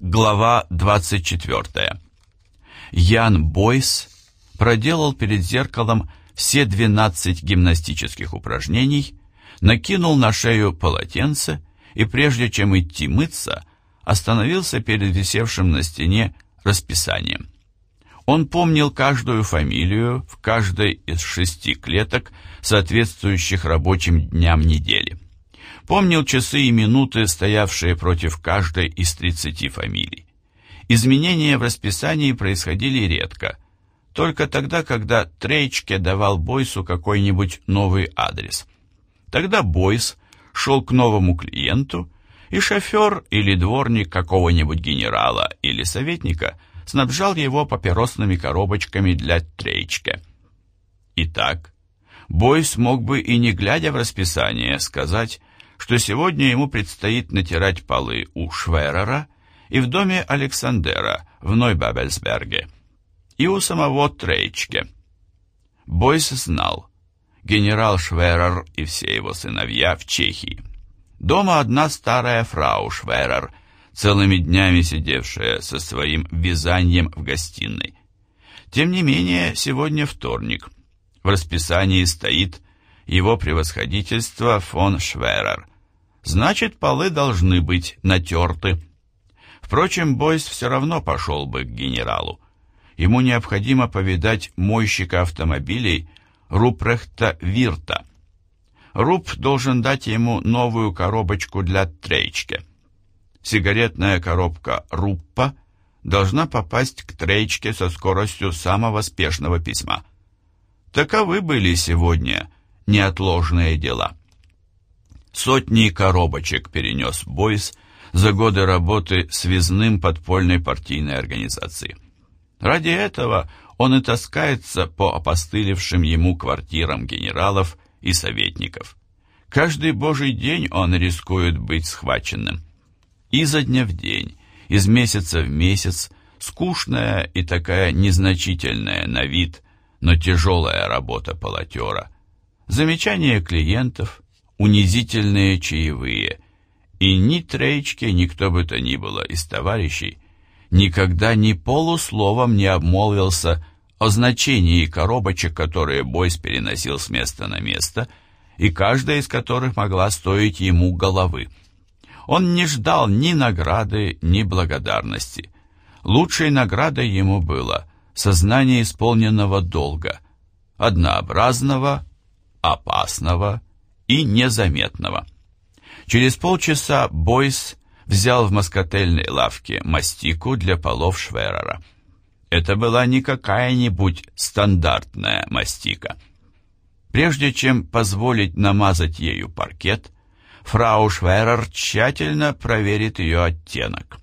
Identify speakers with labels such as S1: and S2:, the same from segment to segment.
S1: Глава 24. Ян Бойс проделал перед зеркалом все 12 гимнастических упражнений, накинул на шею полотенце и прежде чем идти мыться, остановился перед висевшим на стене расписанием. Он помнил каждую фамилию в каждой из шести клеток, соответствующих рабочим дням недели. Помнил часы и минуты, стоявшие против каждой из тридцати фамилий. Изменения в расписании происходили редко, только тогда, когда Трейчке давал Бойсу какой-нибудь новый адрес. Тогда Бойс шел к новому клиенту, и шофер или дворник какого-нибудь генерала или советника снабжал его папиросными коробочками для Трейчке. Итак, Бойс мог бы и не глядя в расписание сказать, что сегодня ему предстоит натирать полы у Шверера и в доме Александера в Нойбабельсберге, и у самого Трейчке. Бойс знал, генерал Шверер и все его сыновья в Чехии. Дома одна старая фрау Шверер, целыми днями сидевшая со своим вязанием в гостиной. Тем не менее, сегодня вторник. В расписании стоит его превосходительство фон Шверер. Значит, полы должны быть натерты. Впрочем, Бойс все равно пошел бы к генералу. Ему необходимо повидать мойщика автомобилей Рупрехта Вирта. Руп должен дать ему новую коробочку для Трейчке. Сигаретная коробка Руппа должна попасть к Трейчке со скоростью самого спешного письма. Таковы были сегодня неотложные дела. Сотни коробочек перенес Бойс за годы работы связным подпольной партийной организации. Ради этого он и таскается по опостылевшим ему квартирам генералов и советников. Каждый божий день он рискует быть схваченным. Изо дня в день, из месяца в месяц, скучная и такая незначительная на вид, но тяжелая работа полотера, замечания клиентов, унизительные чаевые, и ни Трейчке, ни кто бы то ни было из товарищей никогда ни полусловом не обмолвился о значении коробочек, которые Бойс переносил с места на место, и каждая из которых могла стоить ему головы. Он не ждал ни награды, ни благодарности. Лучшей наградой ему было сознание исполненного долга, однообразного, опасного и незаметного. Через полчаса Бойс взял в москотельной лавке мастику для полов Шверера. Это была не какая-нибудь стандартная мастика. Прежде чем позволить намазать ею паркет, фрау Шверер тщательно проверит ее оттенок.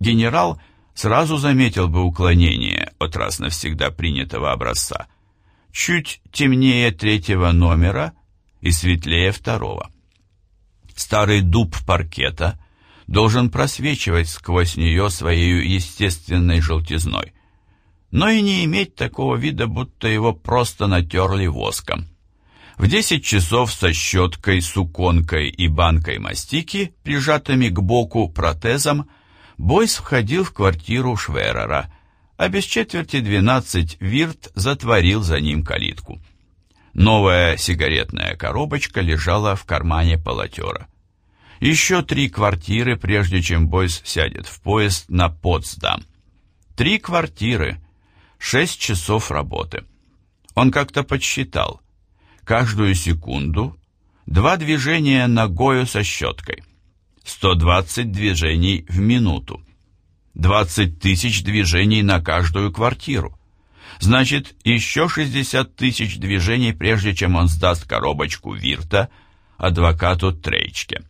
S1: Генерал сразу заметил бы уклонение от раз навсегда принятого образца. Чуть темнее третьего номера и светлее второго. Старый дуб паркета должен просвечивать сквозь нее своей естественной желтизной, но и не иметь такого вида, будто его просто натерли воском. В десять часов со щеткой, суконкой и банкой мастики, прижатыми к боку протезом, Бойс входил в квартиру Шверера, а без четверти двенадцать Вирт затворил за ним калитку. Новая сигаретная коробочка лежала в кармане полотера. Еще три квартиры, прежде чем Бойс сядет в поезд на Потсдам. Три квартиры, шесть часов работы. Он как-то подсчитал. Каждую секунду два движения ногою со щеткой. 120 движений в минуту. 20 тысяч движений на каждую квартиру. Значит, еще 60 тысяч движений, прежде чем он сдаст коробочку Вирта адвокату Трейчке.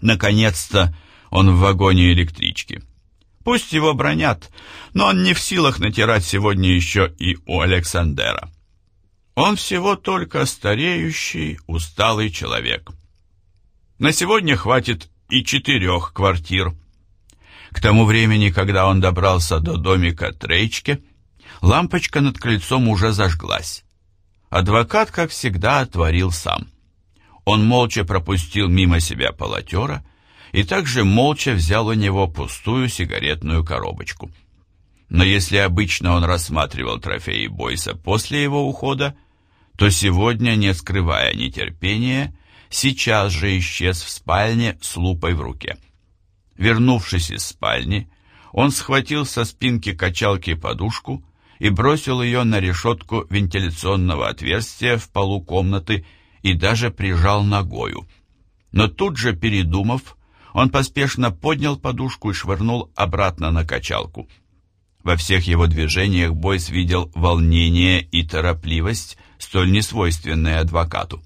S1: Наконец-то он в вагоне электрички. Пусть его бронят, но он не в силах натирать сегодня еще и у Александера. Он всего только стареющий, усталый человек. На сегодня хватит и четырех квартир. К тому времени, когда он добрался до домика Трейчке, лампочка над крыльцом уже зажглась. Адвокат, как всегда, отворил сам. Он молча пропустил мимо себя полотера и также молча взял у него пустую сигаретную коробочку. Но если обычно он рассматривал трофеи Бойса после его ухода, то сегодня, не скрывая нетерпения, сейчас же исчез в спальне с лупой в руке. Вернувшись из спальни, он схватил со спинки качалки подушку и бросил ее на решетку вентиляционного отверстия в полу комнаты и даже прижал ногою. Но тут же, передумав, он поспешно поднял подушку и швырнул обратно на качалку. Во всех его движениях Бойс видел волнение и торопливость, столь несвойственные адвокату.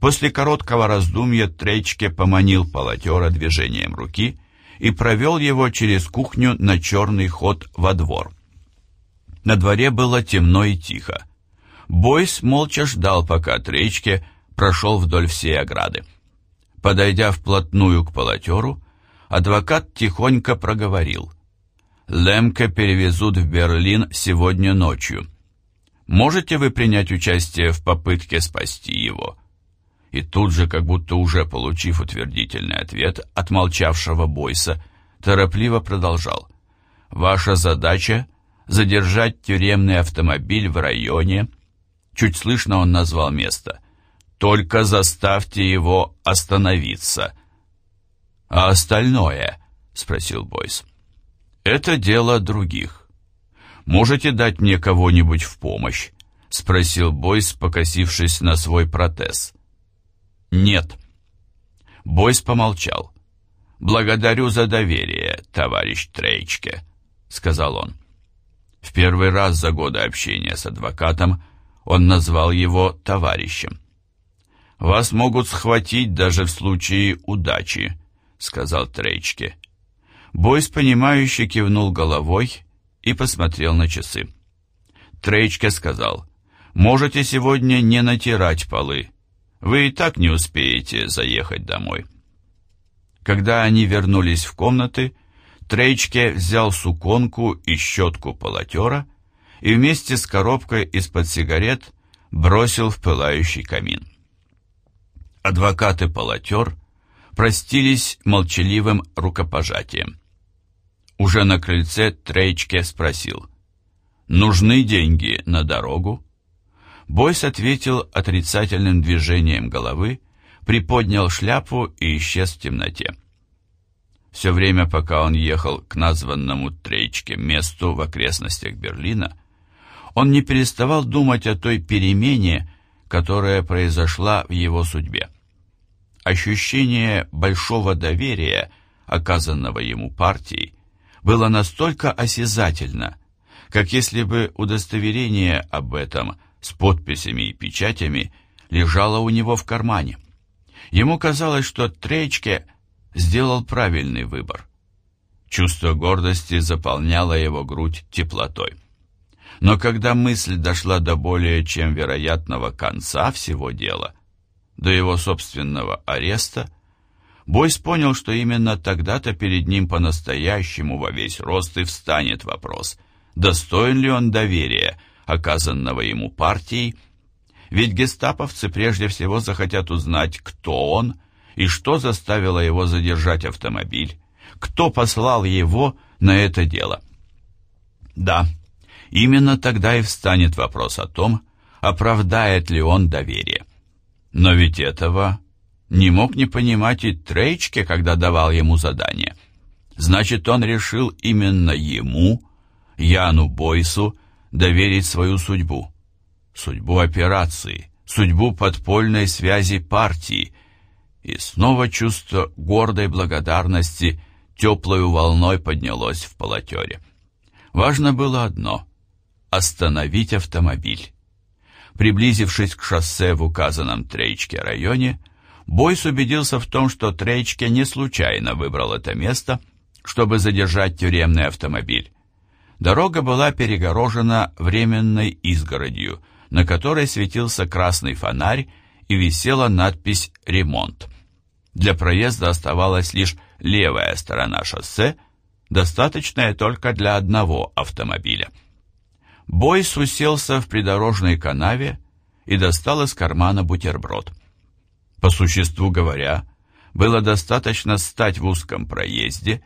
S1: После короткого раздумья Тречке поманил полотера движением руки и провел его через кухню на черный ход во двор. На дворе было темно и тихо. Бойс молча ждал, пока Тречке прошел вдоль всей ограды. Подойдя вплотную к полотеру, адвокат тихонько проговорил. «Лемке перевезут в Берлин сегодня ночью. Можете вы принять участие в попытке спасти его?» И тут же, как будто уже получив утвердительный ответ от молчавшего Бойса, торопливо продолжал. «Ваша задача — задержать тюремный автомобиль в районе...» Чуть слышно он назвал место — только заставьте его остановиться. А остальное, спросил Бойс. Это дело других. Можете дать мне кого-нибудь в помощь? спросил Бойс, покосившись на свой протез. Нет. Бойс помолчал. «Благодарю за доверие, товарищ Трейчке», — сказал он. В первый раз за годы общения с адвокатом он назвал его товарищем. «Вас могут схватить даже в случае удачи», — сказал Трейчке. Бойс, понимающе кивнул головой и посмотрел на часы. Трейчке сказал, «Можете сегодня не натирать полы. Вы и так не успеете заехать домой». Когда они вернулись в комнаты, Трейчке взял суконку и щетку полотера и вместе с коробкой из-под сигарет бросил в пылающий камин. Адвокаты полотер простились молчаливым рукопожатием. Уже на крыльце Трейчке спросил, «Нужны деньги на дорогу?» Бойс ответил отрицательным движением головы, приподнял шляпу и исчез в темноте. Все время, пока он ехал к названному Трейчке месту в окрестностях Берлина, он не переставал думать о той перемене, которая произошла в его судьбе. Ощущение большого доверия, оказанного ему партией, было настолько осязательно, как если бы удостоверение об этом с подписями и печатями лежало у него в кармане. Ему казалось, что Тречке сделал правильный выбор. Чувство гордости заполняло его грудь теплотой. Но когда мысль дошла до более чем вероятного конца всего дела, до его собственного ареста, Бойс понял, что именно тогда-то перед ним по-настоящему во весь рост и встанет вопрос, достоин ли он доверия, оказанного ему партией, ведь гестаповцы прежде всего захотят узнать, кто он и что заставило его задержать автомобиль, кто послал его на это дело. Да, Именно тогда и встанет вопрос о том, оправдает ли он доверие. Но ведь этого не мог не понимать и Трейчке, когда давал ему задание. Значит, он решил именно ему, Яну Бойсу, доверить свою судьбу. Судьбу операции, судьбу подпольной связи партии. И снова чувство гордой благодарности теплой волной поднялось в полотере. Важно было одно — остановить автомобиль. Приблизившись к шоссе в указанном Трейчке районе, Бойс убедился в том, что Трейчке не случайно выбрал это место, чтобы задержать тюремный автомобиль. Дорога была перегорожена временной изгородью, на которой светился красный фонарь и висела надпись «Ремонт». Для проезда оставалась лишь левая сторона шоссе, достаточная только для одного автомобиля. Бойс уселся в придорожной канаве и достал из кармана бутерброд. По существу говоря, было достаточно стать в узком проезде,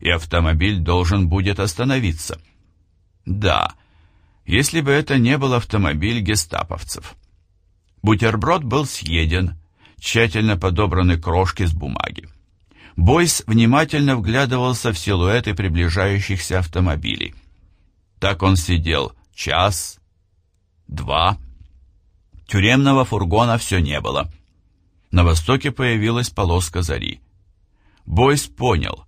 S1: и автомобиль должен будет остановиться. Да, если бы это не был автомобиль гестаповцев. Бутерброд был съеден, тщательно подобраны крошки с бумаги. Бойс внимательно вглядывался в силуэты приближающихся автомобилей. Так он сидел час, два. Тюремного фургона все не было. На востоке появилась полоска зари. Бойс понял,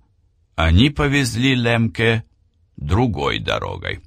S1: они повезли Лемке другой дорогой.